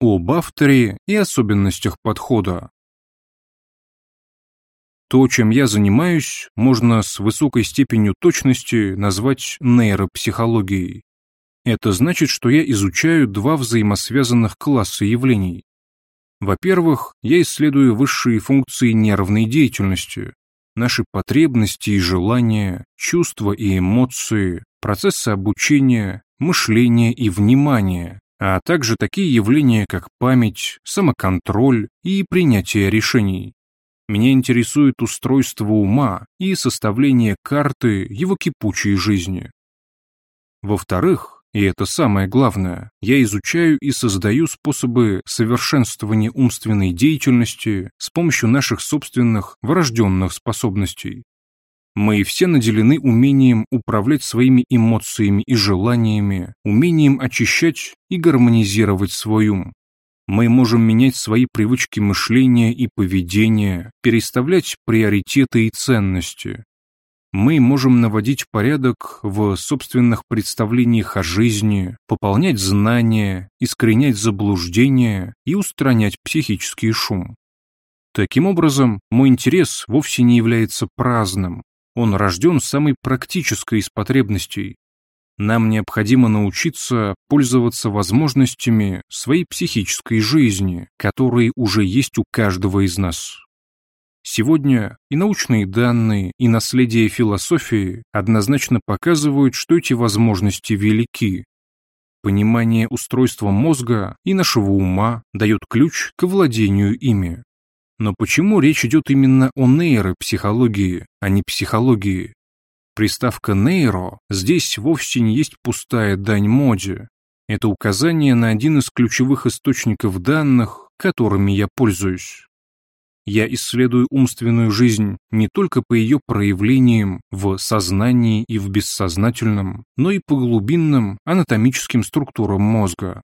об авторе и особенностях подхода. То, чем я занимаюсь, можно с высокой степенью точности назвать нейропсихологией. Это значит, что я изучаю два взаимосвязанных класса явлений. Во-первых, я исследую высшие функции нервной деятельности, наши потребности и желания, чувства и эмоции, процессы обучения, мышления и внимания, а также такие явления, как память, самоконтроль и принятие решений. Меня интересует устройство ума и составление карты его кипучей жизни. Во-вторых, и это самое главное, я изучаю и создаю способы совершенствования умственной деятельности с помощью наших собственных врожденных способностей. Мы все наделены умением управлять своими эмоциями и желаниями, умением очищать и гармонизировать свой ум. Мы можем менять свои привычки мышления и поведения, переставлять приоритеты и ценности. Мы можем наводить порядок в собственных представлениях о жизни, пополнять знания, искоренять заблуждения и устранять психический шум. Таким образом, мой интерес вовсе не является праздным, он рожден самой практической из потребностей. Нам необходимо научиться пользоваться возможностями своей психической жизни, которые уже есть у каждого из нас. Сегодня и научные данные, и наследие философии однозначно показывают, что эти возможности велики. Понимание устройства мозга и нашего ума дает ключ к владению ими. Но почему речь идет именно о нейропсихологии, а не психологии? Приставка «нейро» здесь вовсе не есть пустая дань моде. Это указание на один из ключевых источников данных, которыми я пользуюсь. Я исследую умственную жизнь не только по ее проявлениям в сознании и в бессознательном, но и по глубинным анатомическим структурам мозга.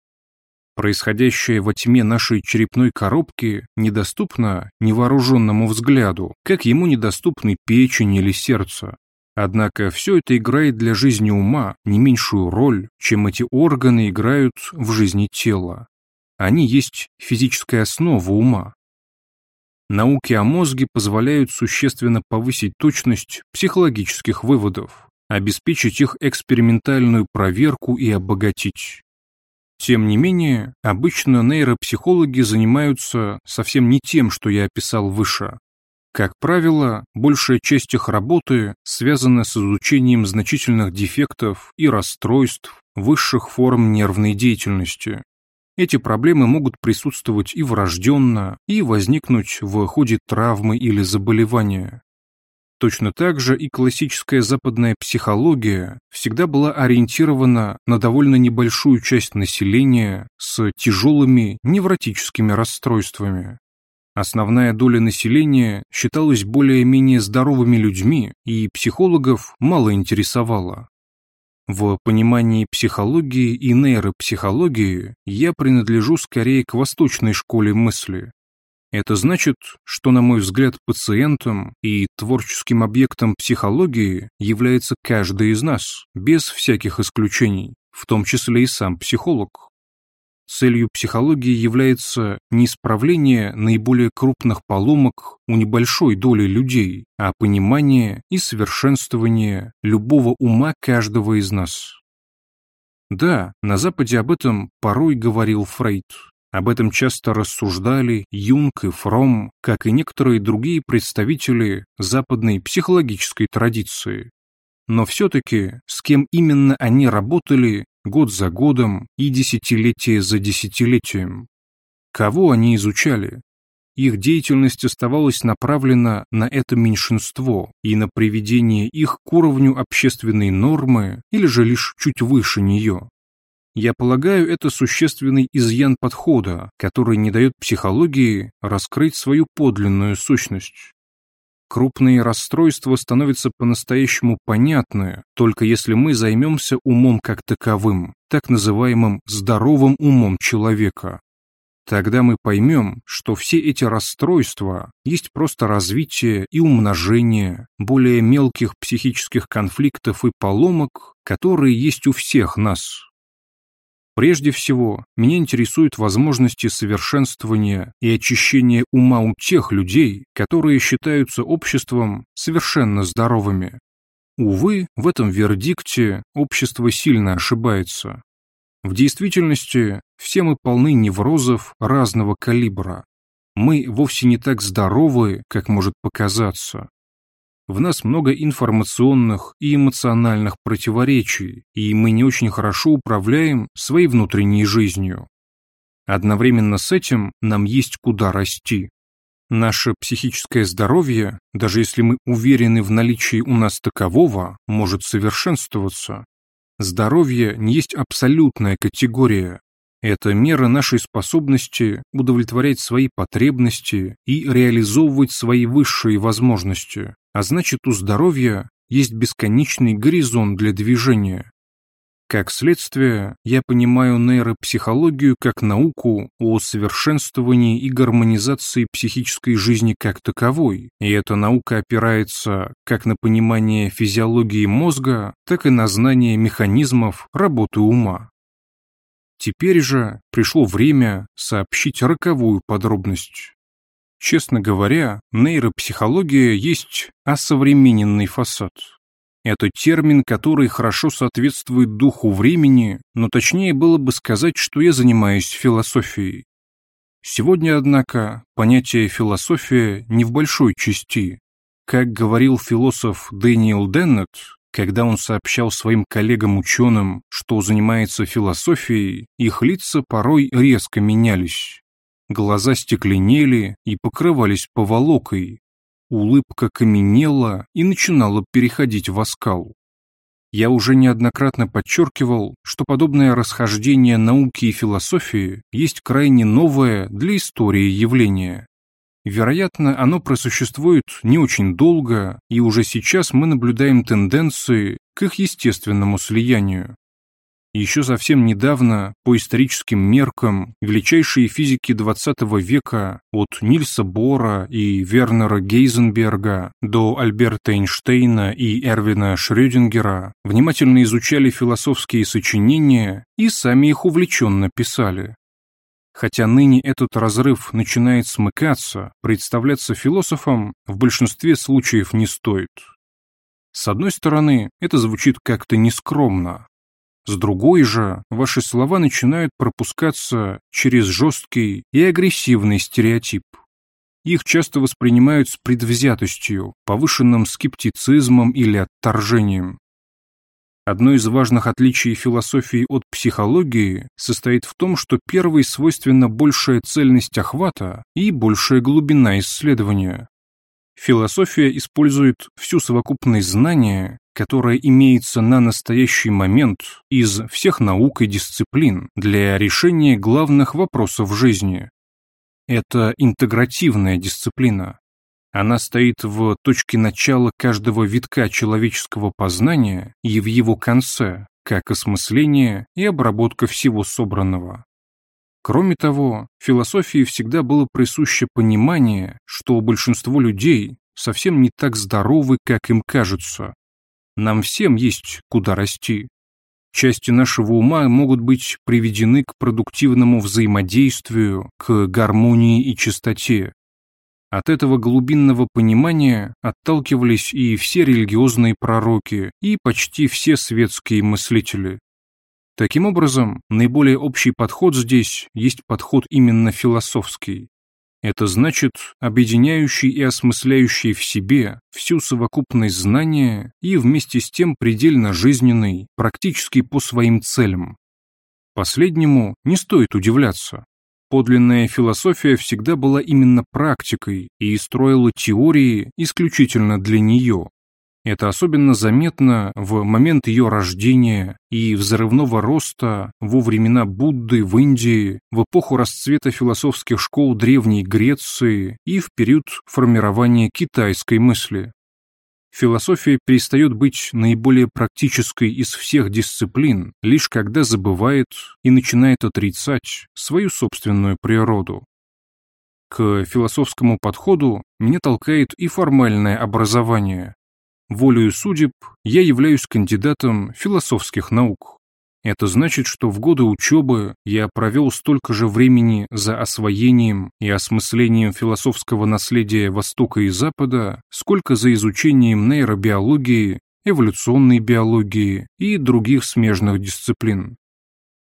Происходящее во тьме нашей черепной коробки недоступно невооруженному взгляду, как ему недоступны печень или сердце. Однако все это играет для жизни ума не меньшую роль, чем эти органы играют в жизни тела. Они есть физическая основа ума. Науки о мозге позволяют существенно повысить точность психологических выводов, обеспечить их экспериментальную проверку и обогатить. Тем не менее, обычно нейропсихологи занимаются совсем не тем, что я описал выше. Как правило, большая часть их работы связана с изучением значительных дефектов и расстройств высших форм нервной деятельности. Эти проблемы могут присутствовать и врожденно, и возникнуть в ходе травмы или заболевания. Точно так же и классическая западная психология всегда была ориентирована на довольно небольшую часть населения с тяжелыми невротическими расстройствами. Основная доля населения считалась более-менее здоровыми людьми, и психологов мало интересовала. В понимании психологии и нейропсихологии я принадлежу скорее к восточной школе мысли, это значит, что, на мой взгляд, пациентом и творческим объектом психологии является каждый из нас, без всяких исключений, в том числе и сам психолог. Целью психологии является не исправление наиболее крупных поломок у небольшой доли людей, а понимание и совершенствование любого ума каждого из нас. Да, на Западе об этом порой говорил Фрейд, об этом часто рассуждали Юнг и Фром, как и некоторые другие представители западной психологической традиции. Но все-таки с кем именно они работали год за годом и десятилетие за десятилетием? Кого они изучали? Их деятельность оставалась направлена на это меньшинство и на приведение их к уровню общественной нормы или же лишь чуть выше нее. Я полагаю, это существенный изъян подхода, который не дает психологии раскрыть свою подлинную сущность. Крупные расстройства становятся по-настоящему понятны, только если мы займемся умом как таковым, так называемым здоровым умом человека. Тогда мы поймем, что все эти расстройства есть просто развитие и умножение более мелких психических конфликтов и поломок, которые есть у всех нас. Прежде всего, меня интересуют возможности совершенствования и очищения ума у тех людей, которые считаются обществом совершенно здоровыми. Увы, в этом вердикте общество сильно ошибается. В действительности все мы полны неврозов разного калибра. Мы вовсе не так здоровы, как может показаться. В нас много информационных и эмоциональных противоречий, и мы не очень хорошо управляем своей внутренней жизнью. Одновременно с этим нам есть куда расти. Наше психическое здоровье, даже если мы уверены в наличии у нас такового, может совершенствоваться. Здоровье не есть абсолютная категория. Это мера нашей способности удовлетворять свои потребности и реализовывать свои высшие возможности, а значит у здоровья есть бесконечный горизонт для движения. Как следствие, я понимаю нейропсихологию как науку о совершенствовании и гармонизации психической жизни как таковой, и эта наука опирается как на понимание физиологии мозга, так и на знание механизмов работы ума. Теперь же пришло время сообщить роковую подробность. Честно говоря, нейропсихология есть осовремененный фасад. Это термин, который хорошо соответствует духу времени, но точнее было бы сказать, что я занимаюсь философией. Сегодня, однако, понятие «философия» не в большой части. Как говорил философ Дэниел Деннет, когда он сообщал своим коллегам-ученым, что занимается философией, их лица порой резко менялись. Глаза стекленели и покрывались поволокой, улыбка каменела и начинала переходить в оскал. Я уже неоднократно подчеркивал, что подобное расхождение науки и философии есть крайне новое для истории явление. Вероятно, оно просуществует не очень долго, и уже сейчас мы наблюдаем тенденции к их естественному слиянию. Еще совсем недавно, по историческим меркам, величайшие физики XX века, от Нильса Бора и Вернера Гейзенберга до Альберта Эйнштейна и Эрвина Шрёдингера, внимательно изучали философские сочинения и сами их увлеченно писали. Хотя ныне этот разрыв начинает смыкаться, представляться философом в большинстве случаев не стоит. С одной стороны, это звучит как-то нескромно, с другой же, ваши слова начинают пропускаться через жесткий и агрессивный стереотип. Их часто воспринимают с предвзятостью, повышенным скептицизмом или отторжением. Одно из важных отличий философии от психологии состоит в том, что первой свойственна большая цельность охвата и большая глубина исследования. Философия использует всю совокупность знания, которая имеется на настоящий момент из всех наук и дисциплин для решения главных вопросов жизни. Это интегративная дисциплина. Она стоит в точке начала каждого витка человеческого познания и в его конце, как осмысление и обработка всего собранного. Кроме того, философии всегда было присуще понимание, что большинство людей совсем не так здоровы, как им кажется. Нам всем есть куда расти. Части нашего ума могут быть приведены к продуктивному взаимодействию, к гармонии и чистоте. От этого глубинного понимания отталкивались и все религиозные пророки, и почти все светские мыслители. Таким образом, наиболее общий подход здесь есть подход именно философский. Это значит объединяющий и осмысляющий в себе всю совокупность знания и вместе с тем предельно жизненный, практически по своим целям. Последнему не стоит удивляться. Подлинная философия всегда была именно практикой и строила теории исключительно для нее, это особенно заметно в момент ее рождения и взрывного роста во времена Будды в Индии, в эпоху расцвета философских школ Древней Греции и в период формирования китайской мысли. Философия перестает быть наиболее практической из всех дисциплин, лишь когда забывает и начинает отрицать свою собственную природу. К философскому подходу меня толкает и формальное образование, Волею судеб я являюсь кандидатом философских наук. Это значит, что в годы учебы я провел столько же времени за освоением и осмыслением философского наследия Востока и Запада, сколько за изучением нейробиологии, эволюционной биологии и других смежных дисциплин.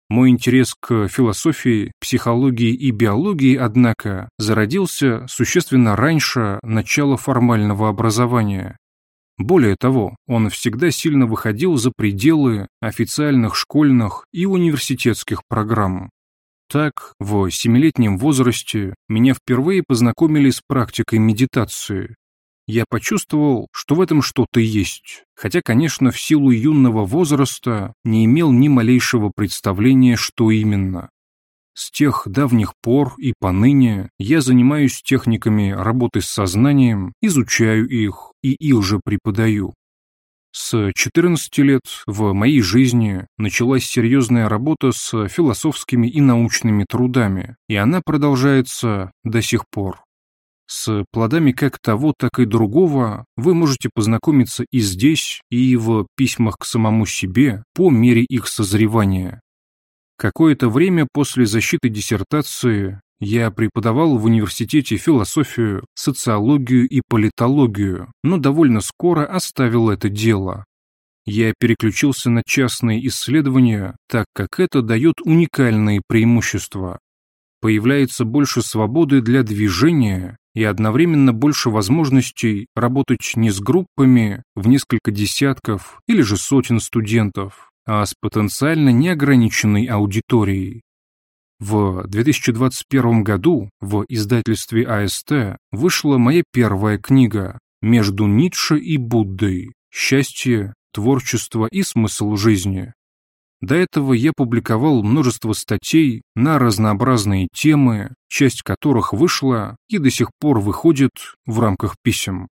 Мой интерес к философии, психологии и биологии, однако, зародился существенно раньше начала формального образования. Более того, он всегда сильно выходил за пределы официальных школьных и университетских программ. Так, в семилетнем возрасте меня впервые познакомили с практикой медитации, я почувствовал, что в этом что-то есть, хотя, конечно, в силу юного возраста не имел ни малейшего представления, что именно. С тех давних пор и поныне я занимаюсь техниками работы с сознанием, изучаю их и их же преподаю. С 14 лет в моей жизни началась серьезная работа с философскими и научными трудами, и она продолжается до сих пор. С плодами как того, так и другого вы можете познакомиться и здесь, и в письмах к самому себе по мере их созревания. Какое-то время после защиты диссертации я преподавал в университете философию, социологию и политологию, но довольно скоро оставил это дело. Я переключился на частные исследования, так как это дает уникальные преимущества. Появляется больше свободы для движения и одновременно больше возможностей работать не с группами в несколько десятков или же сотен студентов, а с потенциально неограниченной аудиторией. В 2021 году в издательстве АСТ вышла моя первая книга «Между Ницше и Буддой. Счастье, творчество и смысл жизни». До этого я публиковал множество статей на разнообразные темы, часть которых вышла и до сих пор выходит в рамках писем.